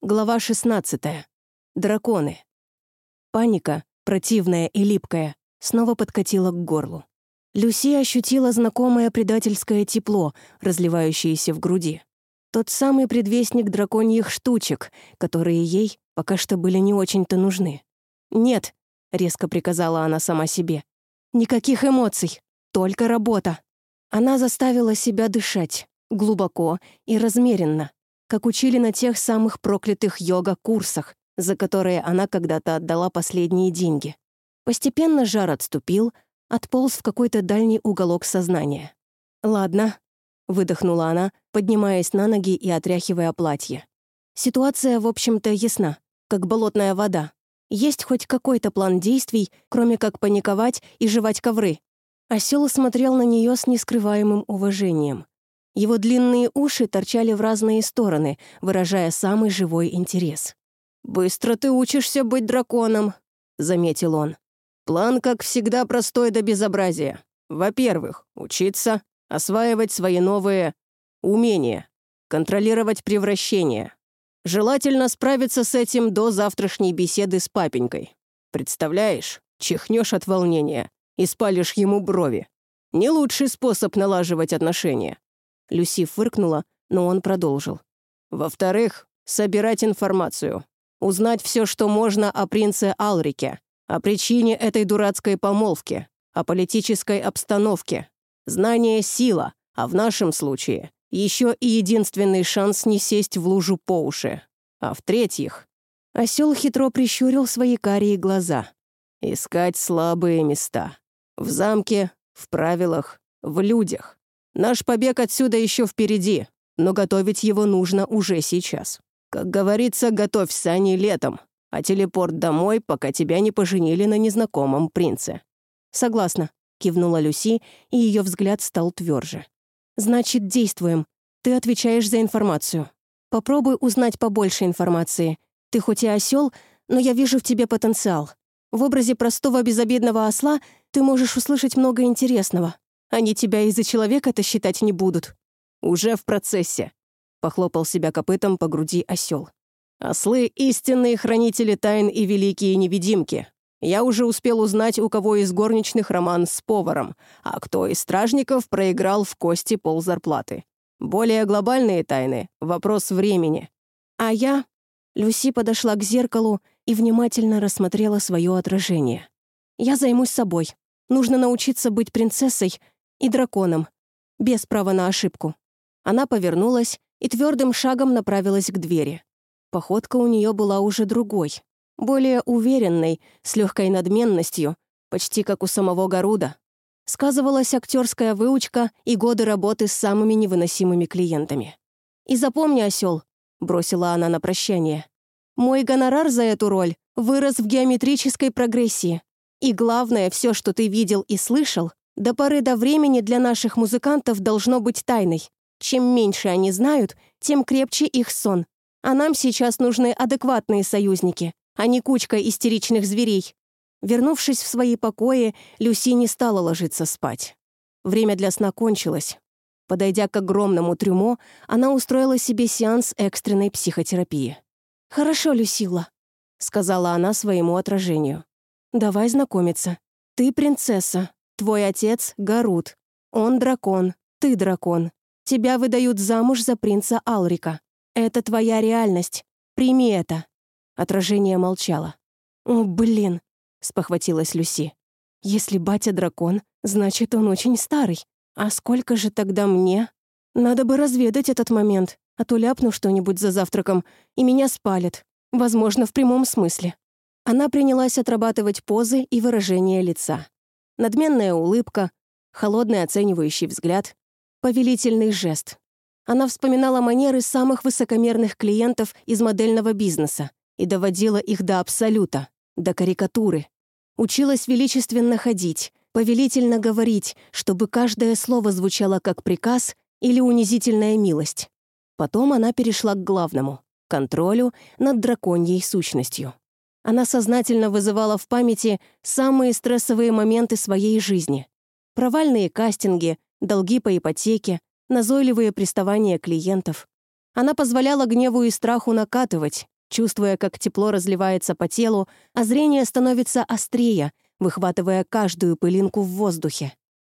Глава 16. Драконы. Паника, противная и липкая, снова подкатила к горлу. Люси ощутила знакомое предательское тепло, разливающееся в груди. Тот самый предвестник драконьих штучек, которые ей пока что были не очень-то нужны. «Нет», — резко приказала она сама себе, — «никаких эмоций, только работа». Она заставила себя дышать, глубоко и размеренно, как учили на тех самых проклятых йога-курсах, за которые она когда-то отдала последние деньги. Постепенно жар отступил, отполз в какой-то дальний уголок сознания. «Ладно», — выдохнула она, поднимаясь на ноги и отряхивая платье. «Ситуация, в общем-то, ясна, как болотная вода. Есть хоть какой-то план действий, кроме как паниковать и жевать ковры». Осел смотрел на нее с нескрываемым уважением. Его длинные уши торчали в разные стороны, выражая самый живой интерес. «Быстро ты учишься быть драконом», — заметил он. «План, как всегда, простой до безобразия. Во-первых, учиться, осваивать свои новые умения, контролировать превращение. Желательно справиться с этим до завтрашней беседы с папенькой. Представляешь, чихнешь от волнения и спалишь ему брови. Не лучший способ налаживать отношения. Люси фыркнула, но он продолжил. «Во-вторых, собирать информацию. Узнать все, что можно о принце Алрике, о причине этой дурацкой помолвки, о политической обстановке. Знание — сила, а в нашем случае еще и единственный шанс не сесть в лужу по уши. А в-третьих, осел хитро прищурил свои карие глаза. Искать слабые места. В замке, в правилах, в людях. Наш побег отсюда еще впереди, но готовить его нужно уже сейчас. Как говорится, готовь сани летом, а телепорт домой, пока тебя не поженили на незнакомом принце». «Согласна», — кивнула Люси, и ее взгляд стал тверже. «Значит, действуем. Ты отвечаешь за информацию. Попробуй узнать побольше информации. Ты хоть и осел, но я вижу в тебе потенциал. В образе простого безобидного осла ты можешь услышать много интересного. Они тебя из-за человека-то считать не будут. Уже в процессе. Похлопал себя копытом по груди осел. Ослы — истинные хранители тайн и великие невидимки. Я уже успел узнать, у кого из горничных роман с поваром, а кто из стражников проиграл в кости пол зарплаты. Более глобальные тайны — вопрос времени. А я... Люси подошла к зеркалу и внимательно рассмотрела свое отражение. «Я займусь собой. Нужно научиться быть принцессой и драконом, без права на ошибку. Она повернулась и твердым шагом направилась к двери. Походка у нее была уже другой, более уверенной, с легкой надменностью, почти как у самого Гаруда. Сказывалась актерская выучка и годы работы с самыми невыносимыми клиентами. «И запомни, осел», — бросила она на прощание, «мой гонорар за эту роль вырос в геометрической прогрессии. И главное, все, что ты видел и слышал, до поры до времени для наших музыкантов должно быть тайной. Чем меньше они знают, тем крепче их сон. А нам сейчас нужны адекватные союзники, а не кучка истеричных зверей. Вернувшись в свои покои, Люси не стала ложиться спать. Время для сна кончилось. Подойдя к огромному трюмо, она устроила себе сеанс экстренной психотерапии. «Хорошо, Люсила», — сказала она своему отражению. «Давай знакомиться. Ты принцесса, Твой отец — Гарут. Он дракон, ты дракон. Тебя выдают замуж за принца Алрика. Это твоя реальность. Прими это». Отражение молчало. «О, блин», — спохватилась Люси. «Если батя дракон, значит, он очень старый. А сколько же тогда мне? Надо бы разведать этот момент, а то ляпну что-нибудь за завтраком, и меня спалят. Возможно, в прямом смысле». Она принялась отрабатывать позы и выражение лица надменная улыбка, холодный оценивающий взгляд, повелительный жест. Она вспоминала манеры самых высокомерных клиентов из модельного бизнеса и доводила их до абсолюта, до карикатуры. Училась величественно ходить, повелительно говорить, чтобы каждое слово звучало как приказ или унизительная милость. Потом она перешла к главному — контролю над драконьей сущностью. Она сознательно вызывала в памяти самые стрессовые моменты своей жизни. Провальные кастинги, долги по ипотеке, назойливые приставания клиентов. Она позволяла гневу и страху накатывать, чувствуя, как тепло разливается по телу, а зрение становится острее, выхватывая каждую пылинку в воздухе.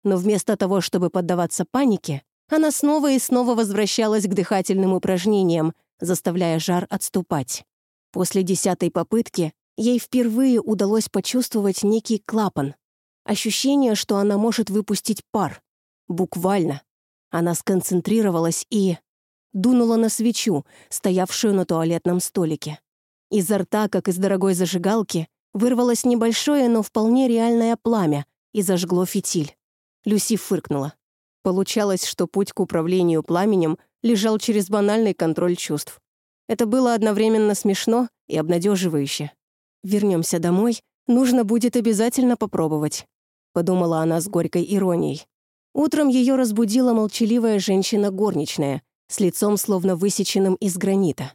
Но вместо того, чтобы поддаваться панике, она снова и снова возвращалась к дыхательным упражнениям, заставляя жар отступать. После десятой попытки ей впервые удалось почувствовать некий клапан. Ощущение, что она может выпустить пар. Буквально. Она сконцентрировалась и... дунула на свечу, стоявшую на туалетном столике. Изо рта, как из дорогой зажигалки, вырвалось небольшое, но вполне реальное пламя и зажгло фитиль. Люси фыркнула. Получалось, что путь к управлению пламенем лежал через банальный контроль чувств. Это было одновременно смешно и обнадеживающе. Вернемся домой, нужно будет обязательно попробовать», — подумала она с горькой иронией. Утром ее разбудила молчаливая женщина-горничная, с лицом словно высеченным из гранита.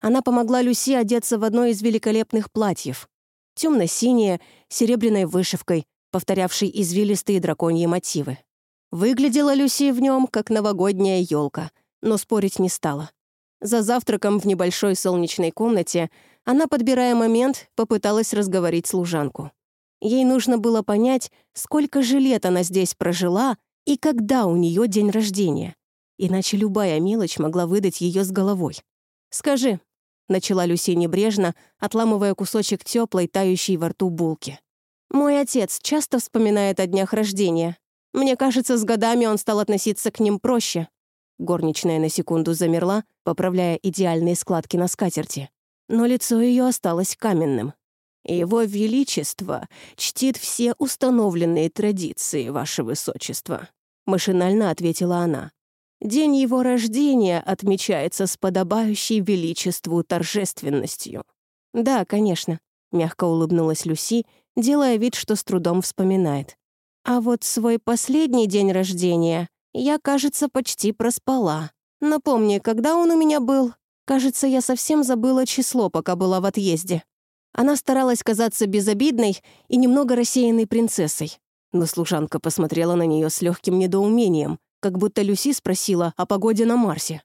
Она помогла Люси одеться в одно из великолепных платьев. Темно-синее, серебряной вышивкой, повторявшей извилистые драконьи мотивы. Выглядела Люси в нем, как новогодняя елка, но спорить не стала. За завтраком в небольшой солнечной комнате она, подбирая момент, попыталась разговорить служанку. Ей нужно было понять, сколько же лет она здесь прожила и когда у нее день рождения. Иначе любая мелочь могла выдать ее с головой. «Скажи», — начала Люси небрежно, отламывая кусочек теплой, тающей во рту булки. «Мой отец часто вспоминает о днях рождения. Мне кажется, с годами он стал относиться к ним проще». Горничная на секунду замерла, поправляя идеальные складки на скатерти. Но лицо ее осталось каменным. «Его Величество чтит все установленные традиции, Ваше Высочество», — машинально ответила она. «День его рождения отмечается с подобающей Величеству торжественностью». «Да, конечно», — мягко улыбнулась Люси, делая вид, что с трудом вспоминает. А вот свой последний день рождения я, кажется, почти проспала. Напомни, когда он у меня был? Кажется, я совсем забыла число, пока была в отъезде. Она старалась казаться безобидной и немного рассеянной принцессой. Но служанка посмотрела на нее с легким недоумением, как будто Люси спросила о погоде на Марсе.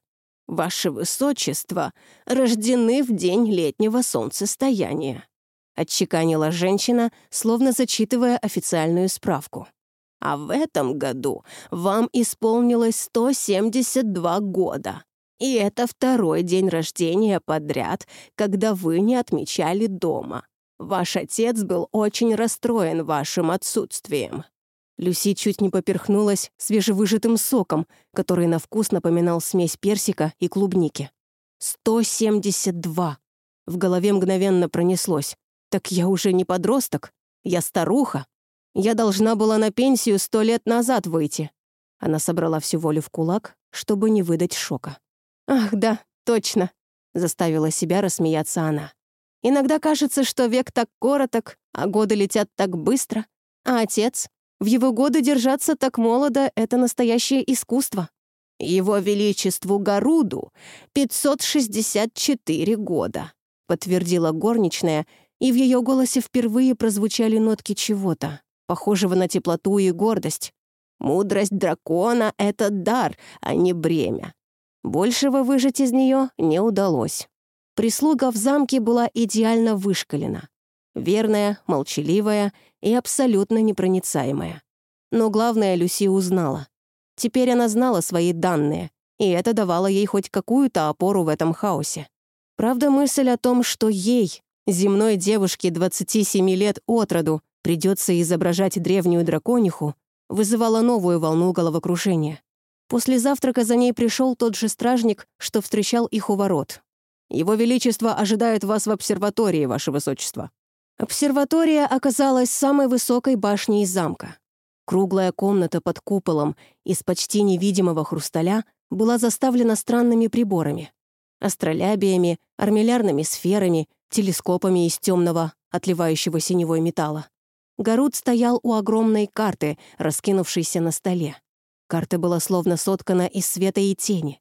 «Ваше Высочество рождены в день летнего солнцестояния. — отчеканила женщина, словно зачитывая официальную справку. «А в этом году вам исполнилось 172 года. И это второй день рождения подряд, когда вы не отмечали дома. Ваш отец был очень расстроен вашим отсутствием». Люси чуть не поперхнулась свежевыжатым соком, который на вкус напоминал смесь персика и клубники. «172!» В голове мгновенно пронеслось. Так я уже не подросток, я старуха. Я должна была на пенсию сто лет назад выйти. Она собрала всю волю в кулак, чтобы не выдать шока. «Ах, да, точно», — заставила себя рассмеяться она. «Иногда кажется, что век так короток, а годы летят так быстро. А отец? В его годы держаться так молодо — это настоящее искусство. Его Величеству Гаруду 564 года», — подтвердила горничная, и в ее голосе впервые прозвучали нотки чего-то, похожего на теплоту и гордость. «Мудрость дракона — это дар, а не бремя. Большего выжать из нее не удалось. Прислуга в замке была идеально вышкалена. Верная, молчаливая и абсолютно непроницаемая. Но главное Люси узнала. Теперь она знала свои данные, и это давало ей хоть какую-то опору в этом хаосе. Правда, мысль о том, что ей, Земной девушке 27 лет от роду придется изображать древнюю дракониху, вызывала новую волну головокружения. После завтрака за ней пришел тот же стражник, что встречал их у ворот. «Его Величество ожидает вас в обсерватории, Ваше Высочество». Обсерватория оказалась самой высокой башней замка. Круглая комната под куполом из почти невидимого хрусталя была заставлена странными приборами. Астролябиями, армиллярными сферами, телескопами из темного, отливающего синевой металла. Гарут стоял у огромной карты, раскинувшейся на столе. Карта была словно соткана из света и тени.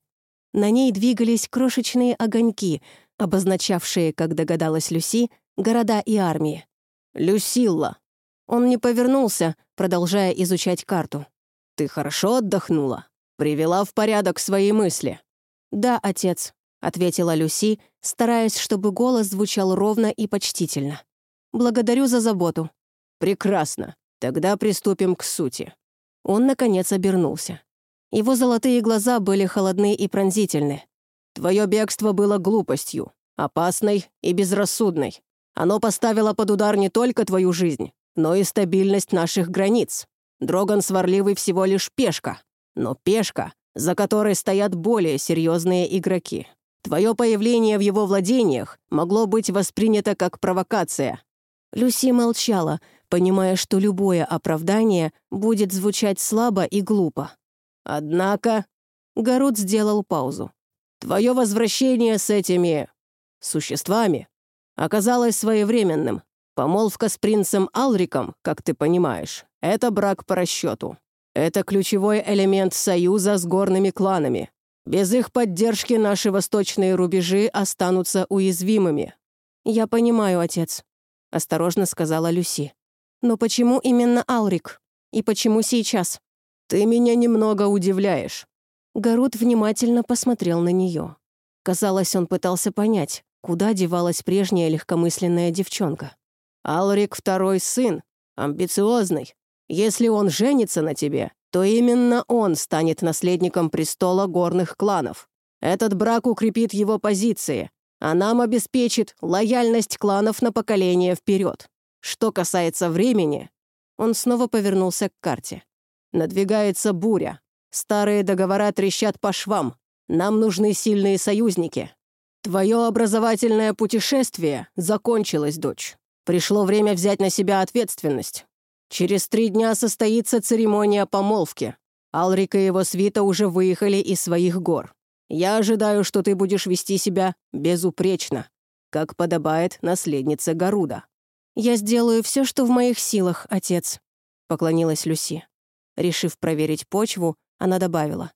На ней двигались крошечные огоньки, обозначавшие, как догадалась Люси, города и армии. «Люсилла!» Он не повернулся, продолжая изучать карту. «Ты хорошо отдохнула? Привела в порядок свои мысли?» «Да, отец», ответила Люси, стараясь, чтобы голос звучал ровно и почтительно. «Благодарю за заботу». «Прекрасно. Тогда приступим к сути». Он, наконец, обернулся. Его золотые глаза были холодны и пронзительны. «Твое бегство было глупостью, опасной и безрассудной. Оно поставило под удар не только твою жизнь, но и стабильность наших границ. Дроган сварливый всего лишь пешка, но пешка, за которой стоят более серьезные игроки. Твое появление в его владениях могло быть воспринято как провокация». Люси молчала, понимая, что любое оправдание будет звучать слабо и глупо. «Однако...» Гарут сделал паузу. «Твое возвращение с этими... существами оказалось своевременным. Помолвка с принцем Алриком, как ты понимаешь, это брак по расчету. Это ключевой элемент союза с горными кланами. Без их поддержки наши восточные рубежи останутся уязвимыми». «Я понимаю, отец», — осторожно сказала Люси. «Но почему именно Алрик? И почему сейчас?» «Ты меня немного удивляешь». Гарут внимательно посмотрел на нее. Казалось, он пытался понять, куда девалась прежняя легкомысленная девчонка. «Алрик второй сын, амбициозный. Если он женится на тебе, то именно он станет наследником престола горных кланов. Этот брак укрепит его позиции, а нам обеспечит лояльность кланов на поколение вперед. Что касается времени, он снова повернулся к карте. Надвигается буря. Старые договора трещат по швам. Нам нужны сильные союзники. Твое образовательное путешествие закончилось, дочь. Пришло время взять на себя ответственность. Через три дня состоится церемония помолвки. Алрик и его свита уже выехали из своих гор. Я ожидаю, что ты будешь вести себя безупречно, как подобает наследнице Гаруда». «Я сделаю все, что в моих силах, отец», — поклонилась Люси. Решив проверить почву, она добавила.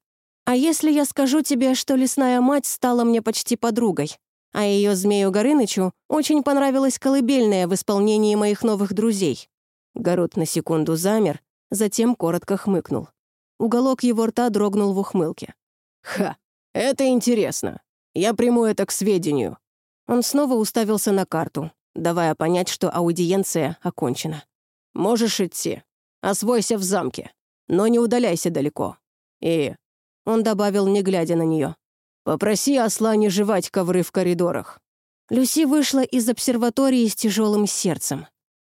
«А если я скажу тебе, что лесная мать стала мне почти подругой, а ее змею Горынычу очень понравилась колыбельная в исполнении моих новых друзей?» Город на секунду замер, затем коротко хмыкнул. Уголок его рта дрогнул в ухмылке. «Ха, это интересно. Я приму это к сведению». Он снова уставился на карту, давая понять, что аудиенция окончена. «Можешь идти. Освойся в замке. Но не удаляйся далеко. И...» Он добавил, не глядя на нее. «Попроси осла не жевать ковры в коридорах». Люси вышла из обсерватории с тяжелым сердцем.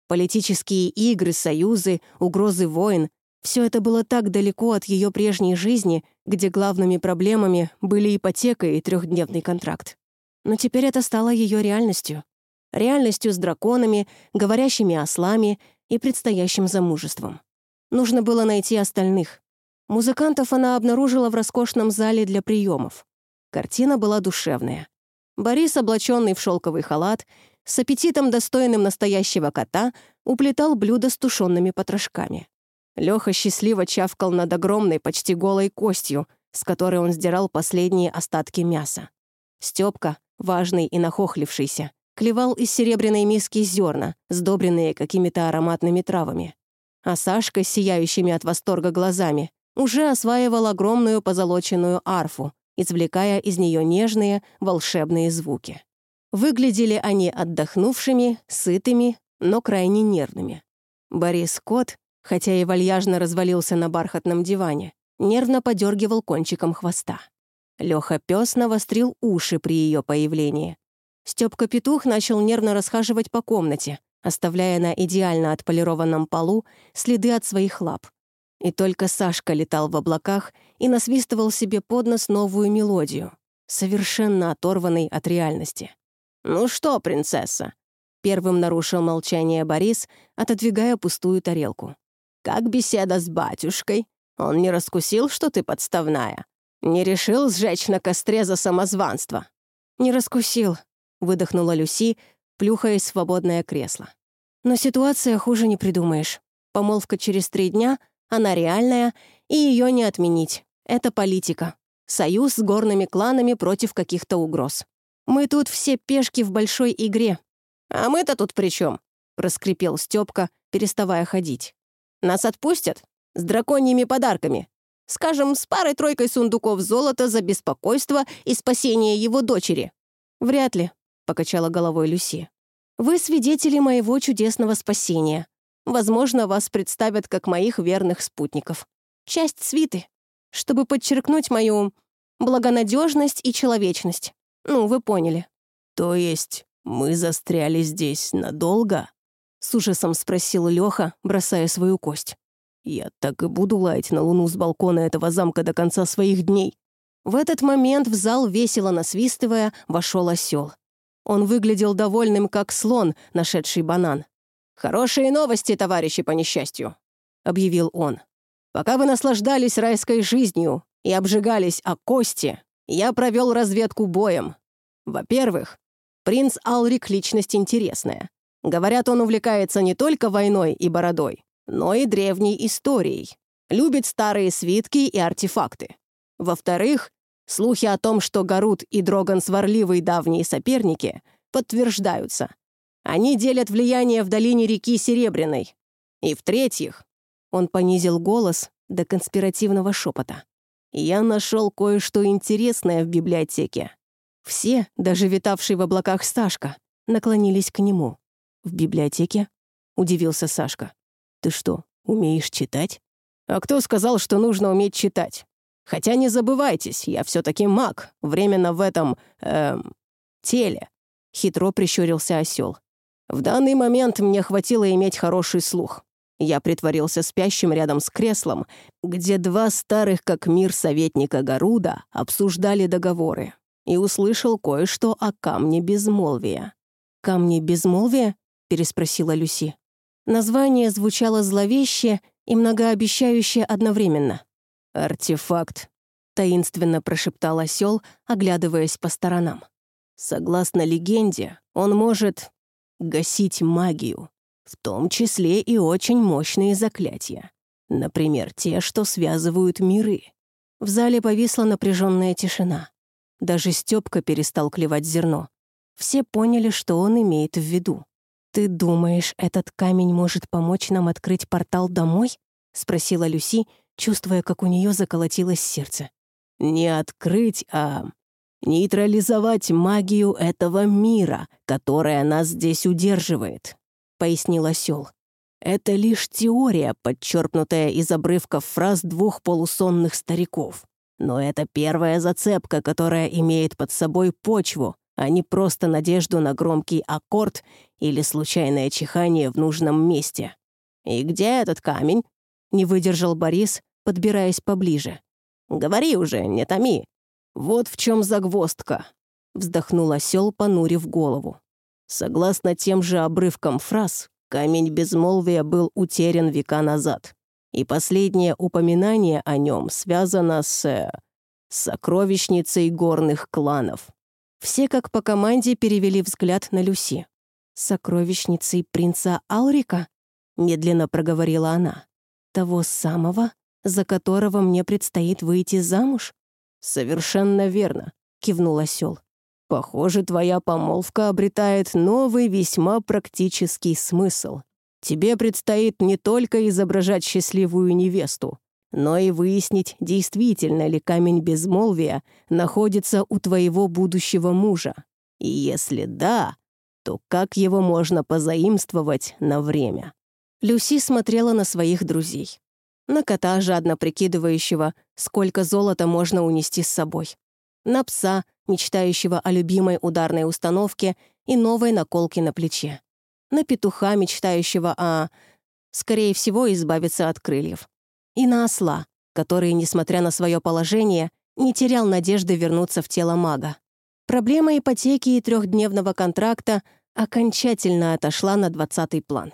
Политические игры, союзы, угрозы войн — все это было так далеко от ее прежней жизни, где главными проблемами были ипотека и трехдневный контракт. Но теперь это стало ее реальностью. Реальностью с драконами, говорящими ослами и предстоящим замужеством. Нужно было найти остальных. Музыкантов она обнаружила в роскошном зале для приемов. Картина была душевная. Борис, облаченный в шелковый халат, с аппетитом, достойным настоящего кота, уплетал блюдо с тушенными потрошками. Лёха счастливо чавкал над огромной, почти голой костью, с которой он сдирал последние остатки мяса. Стёпка, важный и нахохлившийся, клевал из серебряной миски зерна, сдобренные какими-то ароматными травами. А Сашка, сияющими от восторга глазами, уже осваивал огромную позолоченную арфу, извлекая из нее нежные, волшебные звуки. Выглядели они отдохнувшими, сытыми, но крайне нервными. Борис Кот, хотя и вальяжно развалился на бархатном диване, нервно подергивал кончиком хвоста. Лёха пес навострил уши при ее появлении. Стёпка Петух начал нервно расхаживать по комнате, оставляя на идеально отполированном полу следы от своих лап. И только Сашка летал в облаках и насвистывал себе под нос новую мелодию, совершенно оторванной от реальности. «Ну что, принцесса?» Первым нарушил молчание Борис, отодвигая пустую тарелку. «Как беседа с батюшкой? Он не раскусил, что ты подставная? Не решил сжечь на костре за самозванство?» «Не раскусил», — выдохнула Люси, плюхаясь в свободное кресло. «Но ситуация хуже не придумаешь. Помолвка через три дня, она реальная, и ее не отменить. Это политика. Союз с горными кланами против каких-то угроз. Мы тут все пешки в большой игре». «А мы-то тут при чем? проскрипел Степка, переставая ходить. «Нас отпустят? С драконьими подарками. Скажем, с парой-тройкой сундуков золота за беспокойство и спасение его дочери». «Вряд ли», — покачала головой Люси. «Вы свидетели моего чудесного спасения. Возможно, вас представят как моих верных спутников. Часть свиты, чтобы подчеркнуть мою благонадежность и человечность. Ну, вы поняли». «То есть мы застряли здесь надолго?» — с ужасом спросил Лёха, бросая свою кость. «Я так и буду лаять на луну с балкона этого замка до конца своих дней». В этот момент в зал, весело насвистывая, вошел осел. Он выглядел довольным, как слон, нашедший банан. «Хорошие новости, товарищи, по несчастью», — объявил он. «Пока вы наслаждались райской жизнью и обжигались о кости, я провел разведку боем. Во-первых, принц Алрик — личность интересная. Говорят, он увлекается не только войной и бородой, но и древней историей. Любит старые свитки и артефакты. Во-вторых, слухи о том, что Гарут и Дроган сварливые давние соперники, подтверждаются. Они делят влияние в долине реки Серебряной. И в-третьих, он понизил голос до конспиративного шепота. Я нашел кое-что интересное в библиотеке. Все, даже витавший в облаках Сашка, наклонились к нему. «В библиотеке?» — удивился Сашка. «Ты что, умеешь читать?» «А кто сказал, что нужно уметь читать? Хотя не забывайтесь, я все таки маг, временно в этом... эм... теле». Хитро прищурился осел. В данный момент мне хватило иметь хороший слух. Я притворился спящим рядом с креслом, где два старых как мир советника Гаруда обсуждали договоры, и услышал кое-что о камне безмолвия. «Камне безмолвия?» — переспросила Люси. Название звучало зловеще и многообещающе одновременно. «Артефакт», — таинственно прошептал осел, оглядываясь по сторонам. «Согласно легенде, он может гасить магию, в том числе и очень мощные заклятия. Например, те, что связывают миры. В зале повисла напряженная тишина. Даже Степка перестал клевать зерно. Все поняли, что он имеет в виду. «Ты думаешь, этот камень может помочь нам открыть портал домой?» — спросила Люси, чувствуя, как у нее заколотилось сердце. «Не открыть, а нейтрализовать магию этого мира, которая нас здесь удерживает», — пояснил осел. «Это лишь теория, подчеркнутая из обрывков фраз двух полусонных стариков. Но это первая зацепка, которая имеет под собой почву, а не просто надежду на громкий аккорд или случайное чихание в нужном месте. «И где этот камень?» — не выдержал Борис, подбираясь поближе. «Говори уже, не томи. «Вот в чем загвоздка», — вздохнул осел, понурив голову. Согласно тем же обрывкам фраз, камень безмолвия был утерян века назад, и последнее упоминание о нем связано с... Э, сокровищницей горных кланов. Все как по команде перевели взгляд на Люси. «Сокровищницей принца Алрика?» — медленно проговорила она. «Того самого, за которого мне предстоит выйти замуж?» «Совершенно верно», — кивнул осел. «Похоже, твоя помолвка обретает новый, весьма практический смысл. Тебе предстоит не только изображать счастливую невесту, но и выяснить, действительно ли камень безмолвия находится у твоего будущего мужа. И если да, то как его можно позаимствовать на время?» Люси смотрела на своих друзей на кота, жадно прикидывающего, сколько золота можно унести с собой, на пса, мечтающего о любимой ударной установке и новой наколке на плече, на петуха, мечтающего о, скорее всего, избавиться от крыльев, и на осла, который, несмотря на свое положение, не терял надежды вернуться в тело мага. Проблема ипотеки и трехдневного контракта окончательно отошла на двадцатый план.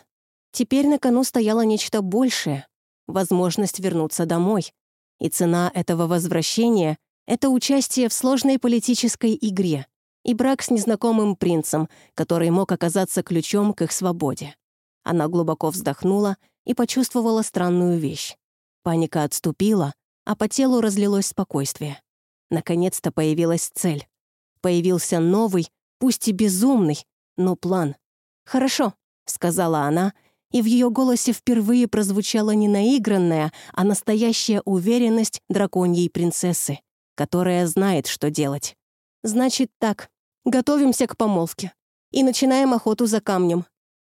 Теперь на кону стояло нечто большее, возможность вернуться домой. И цена этого возвращения — это участие в сложной политической игре и брак с незнакомым принцем, который мог оказаться ключом к их свободе. Она глубоко вздохнула и почувствовала странную вещь. Паника отступила, а по телу разлилось спокойствие. Наконец-то появилась цель. Появился новый, пусть и безумный, но план. «Хорошо», — сказала она и в ее голосе впервые прозвучала не наигранная, а настоящая уверенность драконьей принцессы, которая знает, что делать. «Значит так, готовимся к помолвке и начинаем охоту за камнем.